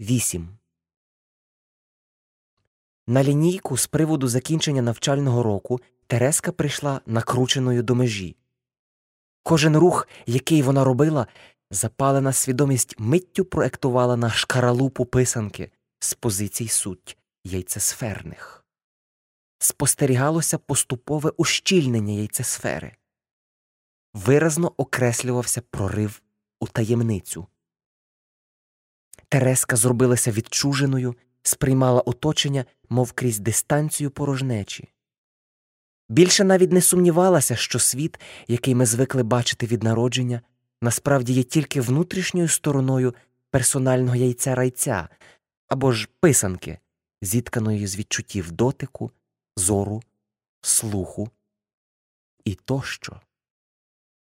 8. На лінійку з приводу закінчення навчального року Тереска прийшла накрученою до межі. Кожен рух, який вона робила, запалена свідомість миттю проектувала на шкаралупу писанки з позицій суть яйцесферних. Спостерігалося поступове ущільнення яйцесфери. Виразно окреслювався прорив у таємницю. Тереска зробилася відчуженою, сприймала оточення, мов крізь дистанцію порожнечі. Більше навіть не сумнівалася, що світ, який ми звикли бачити від народження, насправді є тільки внутрішньою стороною персонального яйця райця або ж писанки, зітканої з відчуттів дотику, зору, слуху і тощо.